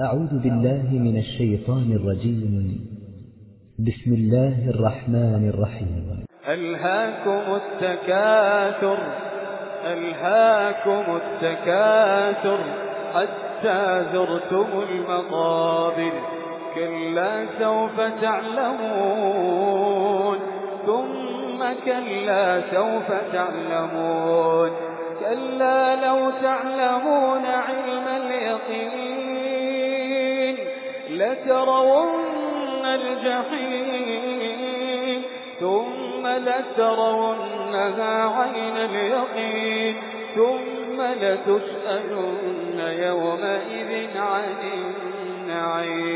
أعوذ بالله من الشيطان الرجيم. بسم الله الرحمن الرحيم. ألهاكم التكاثر؟ ألهاكم التكاثر؟ حتى زرتم المقابر. كلا سوف تعلمون. ثم كلا سوف تعلمون. كلا لو تعلمون علم لترون الجحيم ثم لترونها عين اليقين ثم لتسألن يومئذ عن النعيم.